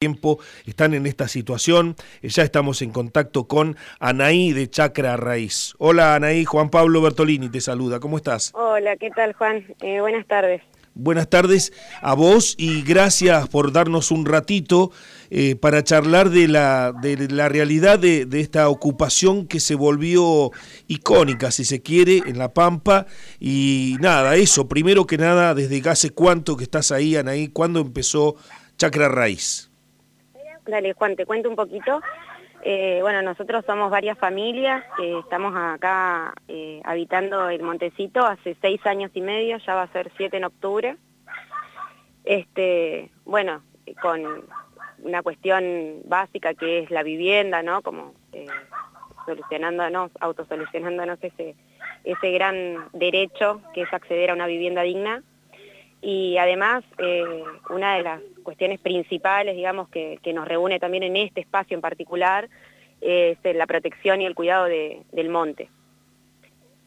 tiempo están en esta situación. Ya estamos en contacto con Anaí de Chacra Raíz. Hola Anaí, Juan Pablo Bertolini te saluda. ¿Cómo estás? Hola, ¿qué tal Juan? Eh, buenas tardes. Buenas tardes a vos y gracias por darnos un ratito eh, para charlar de la, de la realidad de, de, esta ocupación que se volvió icónica, si se quiere, en La Pampa. Y nada, eso, primero que nada, desde hace cuánto que estás ahí, Anaí, ¿cuándo empezó Chacra Raíz? Dale, Juan, te cuento un poquito. Eh, bueno, nosotros somos varias familias que estamos acá eh, habitando el Montecito hace seis años y medio, ya va a ser siete en octubre. Este, bueno, con una cuestión básica que es la vivienda, ¿no? Como eh, solucionándonos, autosolucionándonos ese, ese gran derecho que es acceder a una vivienda digna. Y además, eh, una de las cuestiones principales, digamos, que, nos reúne también en este espacio en particular, es la protección y el cuidado del monte.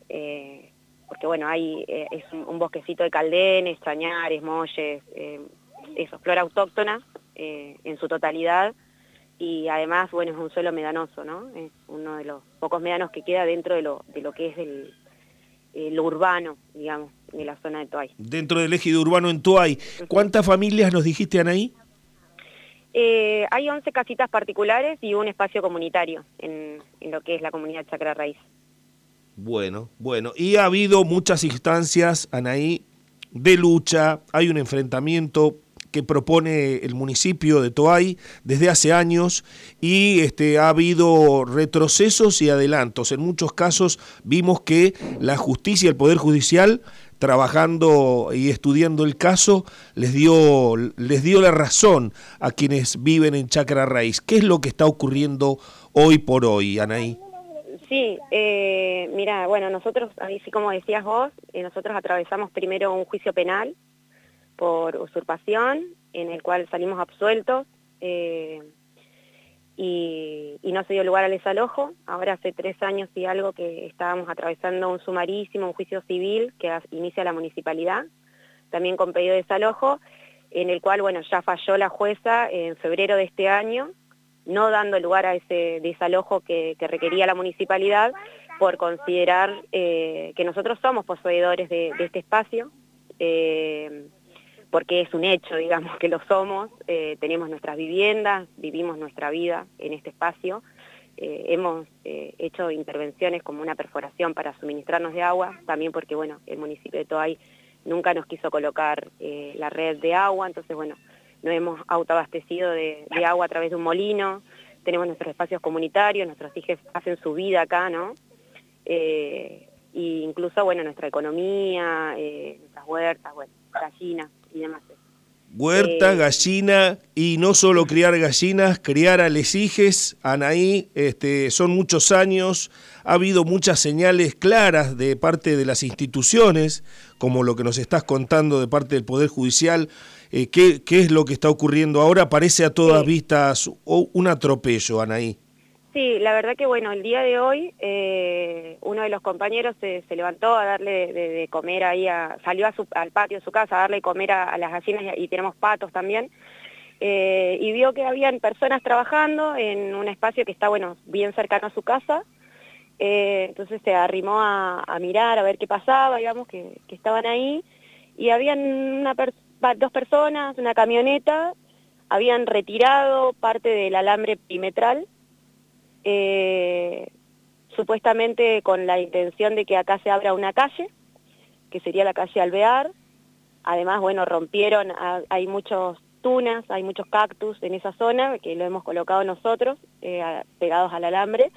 Eh, porque bueno, hay, eh, es un, bosquecito de caldenes, chañares, molles, eso, flora autóctona en su totalidad, y además, bueno, es un suelo medanoso, ¿no? Es uno de los pocos medanos que queda dentro de lo, de lo que es el, lo urbano, digamos de la zona de Toay. Dentro del ejido urbano en Toay, ¿cuántas familias nos dijiste, Anaí? Eh, hay 11 casitas particulares y un espacio comunitario en, en lo que es la comunidad Chacra Raíz. Bueno, bueno, y ha habido muchas instancias, Anaí, de lucha, hay un enfrentamiento que propone el municipio de Toay desde hace años y este, ha habido retrocesos y adelantos. En muchos casos vimos que la justicia, el Poder Judicial, trabajando y estudiando el caso, les dio, les dio la razón a quienes viven en Chacra Raíz. ¿Qué es lo que está ocurriendo hoy por hoy, Anaí? Sí, eh, mira, bueno, nosotros, así como decías vos, eh, nosotros atravesamos primero un juicio penal por usurpación, en el cual salimos absueltos eh, y, no se dio lugar al desalojo. Ahora hace tres años y algo que estábamos atravesando un sumarísimo, un juicio civil que inicia la municipalidad, también con pedido de desalojo, en el cual, bueno, ya falló la jueza en febrero de este año, no dando lugar a ese desalojo que, requería la municipalidad por considerar eh, que nosotros somos poseedores de, este espacio, eh, porque es un hecho, digamos, que lo somos, eh, tenemos nuestras viviendas, vivimos nuestra vida en este espacio, eh, hemos eh, hecho intervenciones como una perforación para suministrarnos de agua, también porque, bueno, el municipio de Toay nunca nos quiso colocar la red de agua, entonces, bueno, nos hemos autoabastecido de, agua a través de un molino, tenemos nuestros espacios comunitarios, nuestros hijos hacen su vida acá, ¿no? e incluso, bueno, nuestra economía, nuestras huertas, bueno, gallinas Huerta, eh, gallina y no solo criar gallinas, criar alesijes, Anaí, este, son muchos años, ha habido muchas señales claras de parte de las instituciones, como lo que nos estás contando de parte del Poder Judicial, eh, ¿qué, ¿qué, es lo que está ocurriendo ahora? Parece a todas vistas un atropello, Anaí. Sí, la verdad que bueno, el día de hoy eh, uno de los compañeros se, levantó a darle de, comer ahí, salió al patio de su casa a darle de comer a, las gallinas y, tenemos patos también, eh, y vio que habían personas trabajando en un espacio que está, bueno, bien cercano a su casa, eh, entonces se arrimó a, mirar, a ver qué pasaba, digamos, que, estaban ahí, y habían dos personas, una camioneta, habían retirado parte del alambre perimetral, eh, supuestamente con la intención de que acá se abra una calle, que sería la calle Alvear. Además, bueno, rompieron, hay muchos tunas, hay muchos cactus en esa zona, que lo hemos colocado nosotros, eh, pegados al alambre.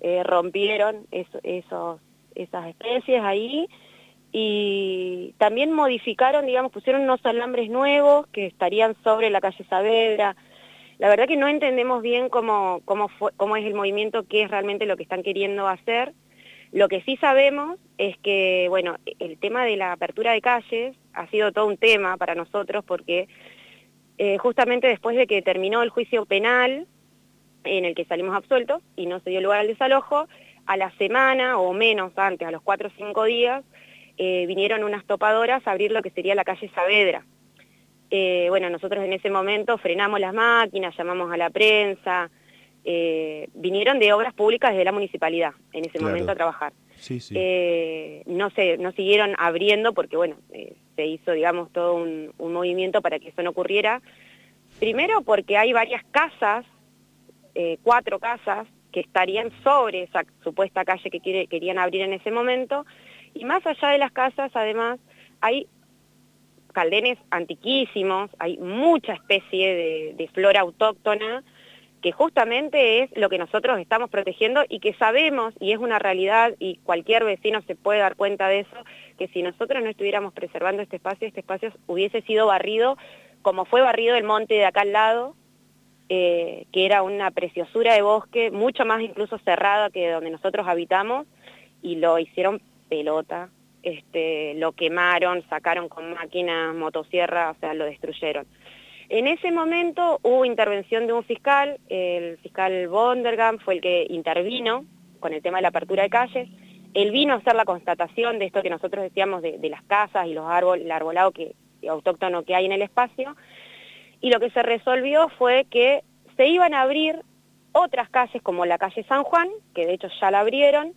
Eh, rompieron esos, esas especies ahí y también modificaron, digamos, pusieron unos alambres nuevos que estarían sobre la calle Saavedra, la verdad que no entendemos bien cómo, cómo, es el movimiento, qué es realmente lo que están queriendo hacer. Lo que sí sabemos es que, bueno, el tema de la apertura de calles ha sido todo un tema para nosotros porque eh, justamente después de que terminó el juicio penal en el que salimos absueltos y no se dio lugar al desalojo, a la semana o menos antes, a los cuatro o cinco días, eh, vinieron unas topadoras a abrir lo que sería la calle Saavedra. Eh, bueno, nosotros en ese momento frenamos las máquinas, llamamos a la prensa, eh, vinieron de obras públicas desde la municipalidad en ese momento a trabajar. Eh, no, se, no siguieron abriendo porque, bueno, se hizo, digamos, todo un, movimiento para que eso no ocurriera. Primero porque hay varias casas, cuatro casas, que estarían sobre esa supuesta calle que querían abrir en ese momento. Y más allá de las casas, además, hay caldenes antiquísimos, hay mucha especie de, flora autóctona que justamente es lo que nosotros estamos protegiendo y que sabemos, y es una realidad, y cualquier vecino se puede dar cuenta de eso, que si nosotros no estuviéramos preservando este espacio, este espacio hubiese sido barrido como fue barrido el monte de acá al lado, eh, que era una preciosura de bosque, mucho más incluso cerrada que donde nosotros habitamos, y lo hicieron pelota, este, lo quemaron, sacaron con máquinas, motosierra, o sea, lo destruyeron. En ese momento hubo intervención de un fiscal, el fiscal Bondergam fue el que intervino con el tema de la apertura de calles. Él vino a hacer la constatación de esto que nosotros decíamos de, las casas y los árboles, el arbolado que, autóctono que hay en el espacio. Y lo que se resolvió fue que se iban a abrir otras calles como la calle San Juan, que de hecho ya la abrieron,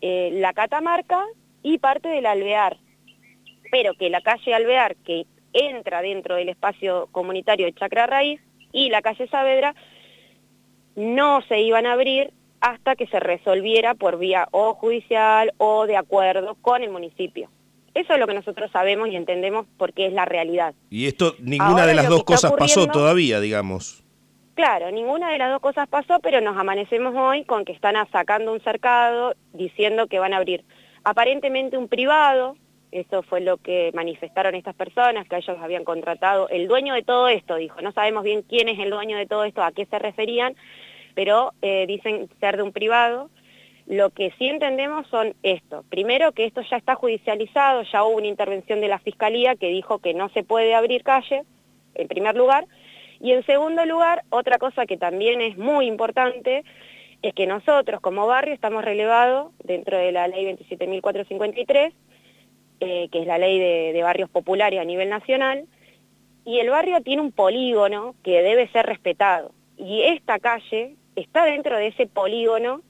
eh, la Catamarca y parte del Alvear, pero que la calle Alvear, que entra dentro del espacio comunitario de Chacra Raíz, y la calle Saavedra, no se iban a abrir hasta que se resolviera por vía o judicial o de acuerdo con el municipio. Eso es lo que nosotros sabemos y entendemos porque es la realidad. Y esto, ninguna de las dos cosas pasó todavía, digamos. Claro, ninguna de las dos cosas pasó, pero nos amanecemos hoy con que están sacando un cercado diciendo que van a abrir aparentemente un privado, eso fue lo que manifestaron estas personas, que ellos habían contratado, el dueño de todo esto, dijo, no sabemos bien quién es el dueño de todo esto, a qué se referían, pero eh, dicen ser de un privado. Lo que sí entendemos son esto. Primero, que esto ya está judicializado, ya hubo una intervención de la Fiscalía que dijo que no se puede abrir calle, en primer lugar. Y en segundo lugar, otra cosa que también es muy importante, es que nosotros como barrio estamos relevados dentro de la ley 27.453, eh, que es la ley de, barrios populares a nivel nacional, y el barrio tiene un polígono que debe ser respetado. Y esta calle está dentro de ese polígono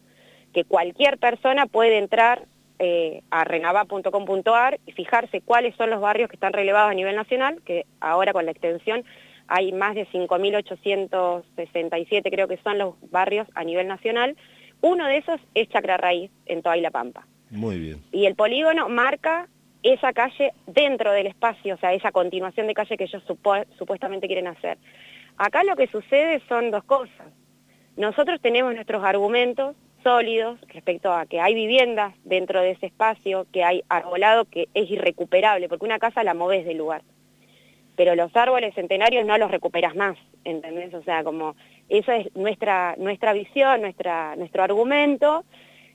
que cualquier persona puede entrar eh, a renava.com.ar y fijarse cuáles son los barrios que están relevados a nivel nacional, que ahora con la extensión hay más de 5.867 creo que son los barrios a nivel nacional. Uno de esos es Chacra Raíz, en Toa y La Pampa. Muy bien. Y el polígono marca esa calle dentro del espacio, o sea, esa continuación de calle que ellos supuestamente quieren hacer. Acá lo que sucede son dos cosas. Nosotros tenemos nuestros argumentos sólidos respecto a que hay viviendas dentro de ese espacio, que hay arbolado que es irrecuperable, porque una casa la moves del lugar pero los árboles centenarios no los recuperas más, ¿entendés? O sea, como esa es nuestra, nuestra visión, nuestra, nuestro argumento.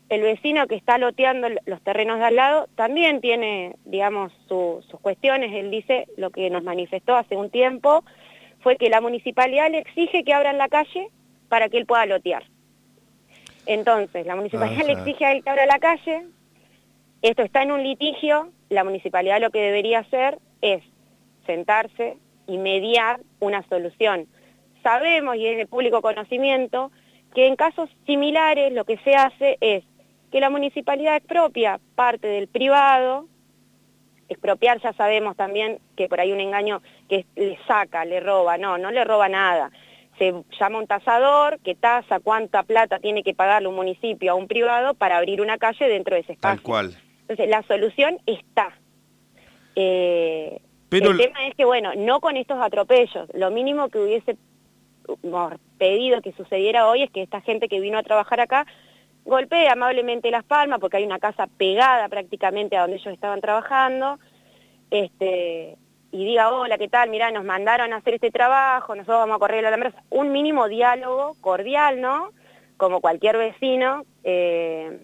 El vecino que está loteando los terrenos de al lado también tiene, digamos, sus cuestiones. Él dice, lo que nos manifestó hace un tiempo, fue que la municipalidad le exige que abran la calle para que él pueda lotear. Entonces, la municipalidad le exige a él que abra la calle, esto está en un litigio, la municipalidad lo que debería hacer es sentarse y mediar una solución. Sabemos, y es de público conocimiento, que en casos similares lo que se hace es que la municipalidad expropia parte del privado, expropiar ya sabemos también que por ahí un engaño que le saca, le roba, no, no le roba nada. Se llama un tasador que tasa cuánta plata tiene que pagarle un municipio a un privado para abrir una calle dentro de ese espacio. Tal cual. Entonces, la solución está. Eh, el tema es que, bueno, no con estos atropellos. Lo mínimo que hubiese pedido que sucediera hoy es que esta gente que vino a trabajar acá golpee amablemente las palmas, porque hay una casa pegada prácticamente a donde ellos estaban trabajando, este, y diga, hola, ¿qué tal? Mirá, nos mandaron a hacer este trabajo, nosotros vamos a correr la mesa. Un mínimo diálogo cordial, ¿no? Como cualquier vecino, eh,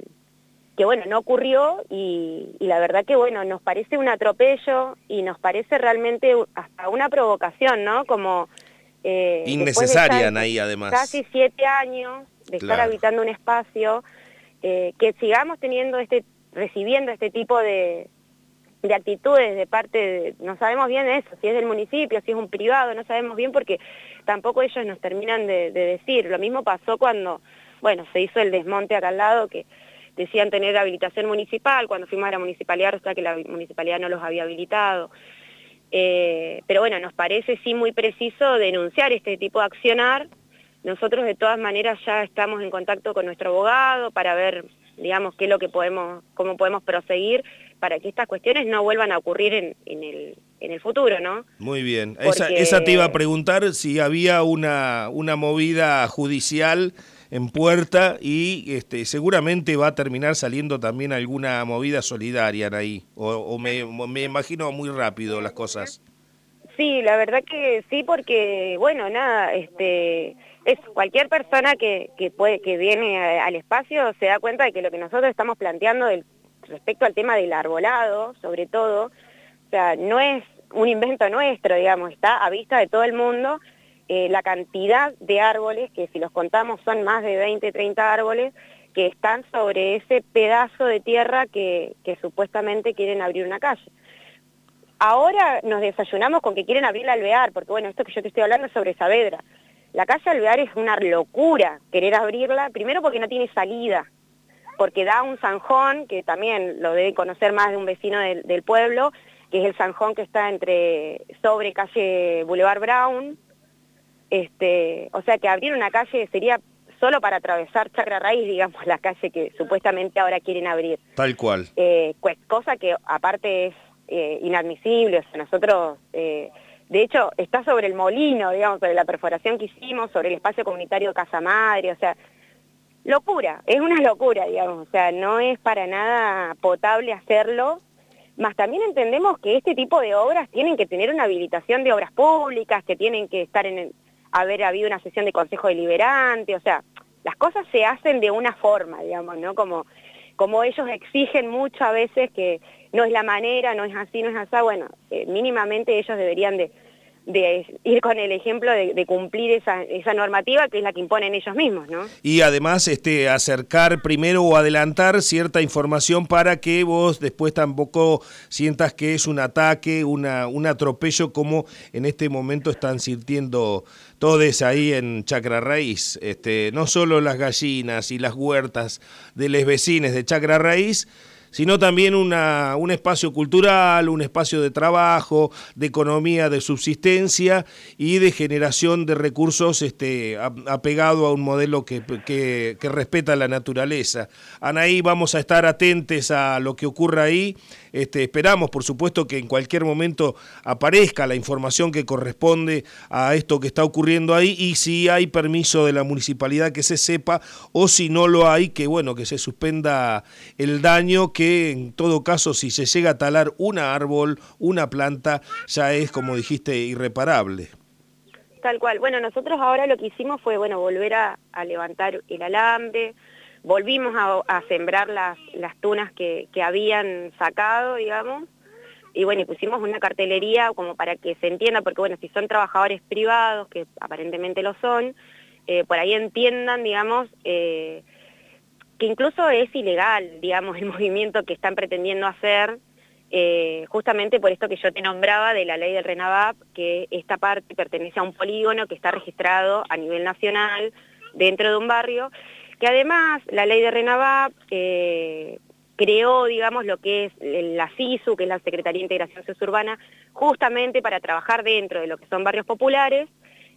que bueno, no ocurrió y, la verdad que bueno, nos parece un atropello y nos parece realmente hasta una provocación, ¿no? Como... Eh, Innecesaria, ahí además. Casi siete años de estar habitando un espacio, eh, que sigamos teniendo este, recibiendo este tipo de, de actitudes de parte de, no sabemos bien eso, si es del municipio, si es un privado, no sabemos bien porque tampoco ellos nos terminan de, decir. Lo mismo pasó cuando, bueno, se hizo el desmonte acá al lado, que decían tener habilitación municipal, cuando fuimos a la municipalidad resulta que la municipalidad no los había habilitado. Eh, pero bueno, nos parece sí muy preciso denunciar este tipo de accionar. Nosotros de todas maneras ya estamos en contacto con nuestro abogado para ver, digamos, qué es lo que podemos, cómo podemos proseguir para que estas cuestiones no vuelvan a ocurrir en, el, en el futuro, ¿no? Muy bien. Esa, esa, te iba a preguntar si había una, una movida judicial en puerta y este, seguramente va a terminar saliendo también alguna movida solidaria ahí, o, me, imagino muy rápido las cosas. Sí, la verdad que sí, porque, bueno, nada, este, es cualquier persona que, que, puede, que viene al espacio se da cuenta de que lo que nosotros estamos planteando del, respecto al tema del arbolado, sobre todo, o sea, no es un invento nuestro, digamos, está a vista de todo el mundo, eh, la cantidad de árboles, que si los contamos son más de 20, 30 árboles, que están sobre ese pedazo de tierra que, supuestamente quieren abrir una calle. Ahora nos desayunamos con que quieren abrir la alvear, porque bueno, esto que yo te estoy hablando es sobre Saavedra. La calle Alvear es una locura querer abrirla, primero porque no tiene salida, porque da un zanjón, que también lo debe conocer más de un vecino del, del pueblo, que es el zanjón que está entre sobre calle Boulevard Brown este, o sea que abrir una calle sería solo para atravesar Chacra Raíz, digamos, la calle que supuestamente ahora quieren abrir. Tal cual. Eh, pues, cosa que aparte es eh, inadmisible, o sea, nosotros, eh, de hecho, está sobre el molino, digamos, sobre la perforación que hicimos, sobre el espacio comunitario Casa Madre, o sea, locura, es una locura, digamos, o sea, no es para nada potable hacerlo, más también entendemos que este tipo de obras tienen que tener una habilitación de obras públicas, que tienen que estar en, haber habido una sesión de consejo deliberante, o sea, las cosas se hacen de una forma, digamos, ¿no? Como, como ellos exigen muchas veces que no es la manera, no es así, no es así, bueno, eh, mínimamente ellos deberían de de ir con el ejemplo de, cumplir esa, esa, normativa que es la que imponen ellos mismos, ¿no? Y además este acercar primero o adelantar cierta información para que vos después tampoco sientas que es un ataque, una, un atropello como en este momento están sintiendo todos ahí en Chacra Raíz, este, no solo las gallinas y las huertas de los vecinos de Chacra Raíz, sino también una, un espacio cultural, un espacio de trabajo, de economía, de subsistencia y de generación de recursos este, apegado a un modelo que, que, que respeta la naturaleza. Anaí, vamos a estar atentos a lo que ocurra ahí. Este, esperamos, por supuesto, que en cualquier momento aparezca la información que corresponde a esto que está ocurriendo ahí y si hay permiso de la municipalidad que se sepa o si no lo hay, que bueno, que se suspenda el daño que en todo caso si se llega a talar un árbol, una planta, ya es, como dijiste, irreparable. Tal cual. Bueno, nosotros ahora lo que hicimos fue, bueno, volver a, levantar el alambre, volvimos a, sembrar las, las tunas que, habían sacado, digamos, y bueno, y pusimos una cartelería como para que se entienda, porque bueno, si son trabajadores privados, que aparentemente lo son, eh, por ahí entiendan, digamos, eh, que incluso es ilegal, digamos, el movimiento que están pretendiendo hacer, eh, justamente por esto que yo te nombraba de la ley del RENAVAP, que esta parte pertenece a un polígono que está registrado a nivel nacional dentro de un barrio, que además la ley de RENAVAP eh, creó, digamos, lo que es la CISU, que es la Secretaría de Integración Sociourbana, justamente para trabajar dentro de lo que son barrios populares,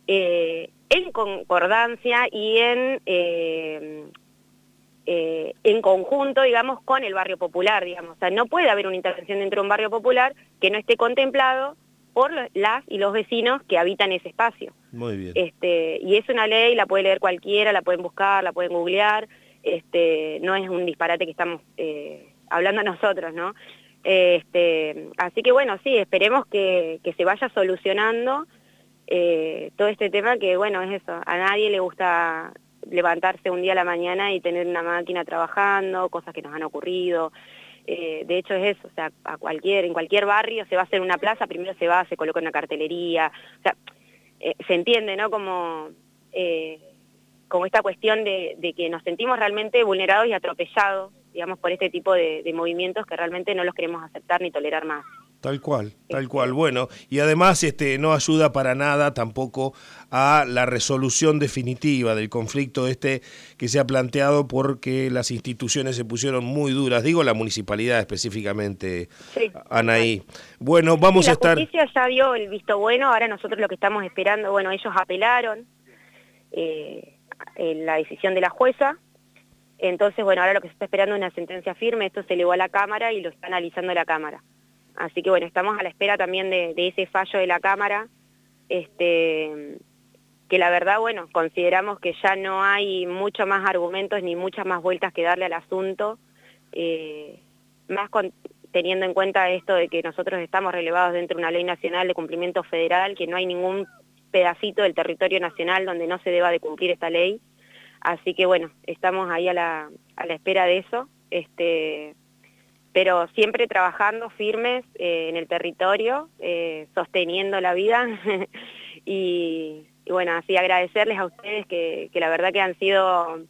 eh, en concordancia y en eh, en conjunto, digamos, con el barrio popular, digamos. O sea, no puede haber una intervención dentro de un barrio popular que no esté contemplado por las y los vecinos que habitan ese espacio. Muy bien. Este, y es una ley, la puede leer cualquiera, la pueden buscar, la pueden googlear, este, no es un disparate que estamos eh, hablando nosotros, ¿no? Este, así que bueno, sí, esperemos que, que se vaya solucionando eh, todo este tema que, bueno, es eso, a nadie le gusta levantarse un día a la mañana y tener una máquina trabajando, cosas que nos han ocurrido. Eh, de hecho es eso, o sea, a cualquier, en cualquier barrio se va a hacer una plaza, primero se va, se coloca una cartelería, o sea, eh, se entiende, ¿no? Como, eh, como esta cuestión de, de, que nos sentimos realmente vulnerados y atropellados digamos, por este tipo de movimientos que realmente no los queremos aceptar ni tolerar más. Tal cual, tal cual. Bueno, y además este no ayuda para nada tampoco a la resolución definitiva del conflicto este que se ha planteado porque las instituciones se pusieron muy duras, digo la municipalidad específicamente, Anaí. Bueno, vamos a estar... La justicia ya dio el visto bueno, ahora nosotros lo que estamos esperando, bueno, ellos apelaron eh, en la decisión de la jueza, entonces, bueno, ahora lo que se está esperando es una sentencia firme, esto se elevó a la Cámara y lo está analizando la Cámara. Así que bueno, estamos a la espera también de, ese fallo de la Cámara, este, que la verdad, bueno, consideramos que ya no hay mucho más argumentos ni muchas más vueltas que darle al asunto, eh, más teniendo en cuenta esto de que nosotros estamos relevados dentro de una ley nacional de cumplimiento federal, que no hay ningún pedacito del territorio nacional donde no se deba de cumplir esta ley. Así que bueno, estamos ahí a la, espera de eso. Este, pero siempre trabajando firmes eh, en el territorio, eh, sosteniendo la vida. Y, bueno, así agradecerles a ustedes que, que la verdad que han sido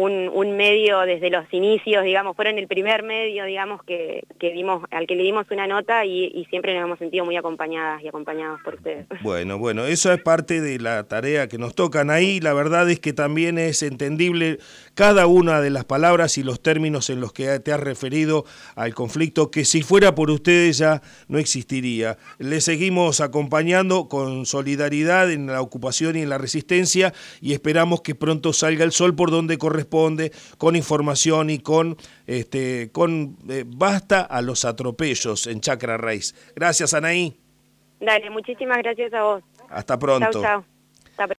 un, medio desde los inicios, digamos, fueron el primer medio, digamos, que, que dimos, al que le dimos una nota y, siempre nos hemos sentido muy acompañadas y acompañados por ustedes. Bueno, bueno, eso es parte de la tarea que nos tocan ahí. La verdad es que también es entendible cada una de las palabras y los términos en los que te has referido al conflicto, que si fuera por ustedes ya no existiría. Le seguimos acompañando con solidaridad en la ocupación y en la resistencia y esperamos que pronto salga el sol por donde corresponde responde con información y con, este, con eh, basta a los atropellos en Chacra Raíz. Gracias, Anaí. Dale, muchísimas gracias a vos. Hasta pronto. Chau, chau.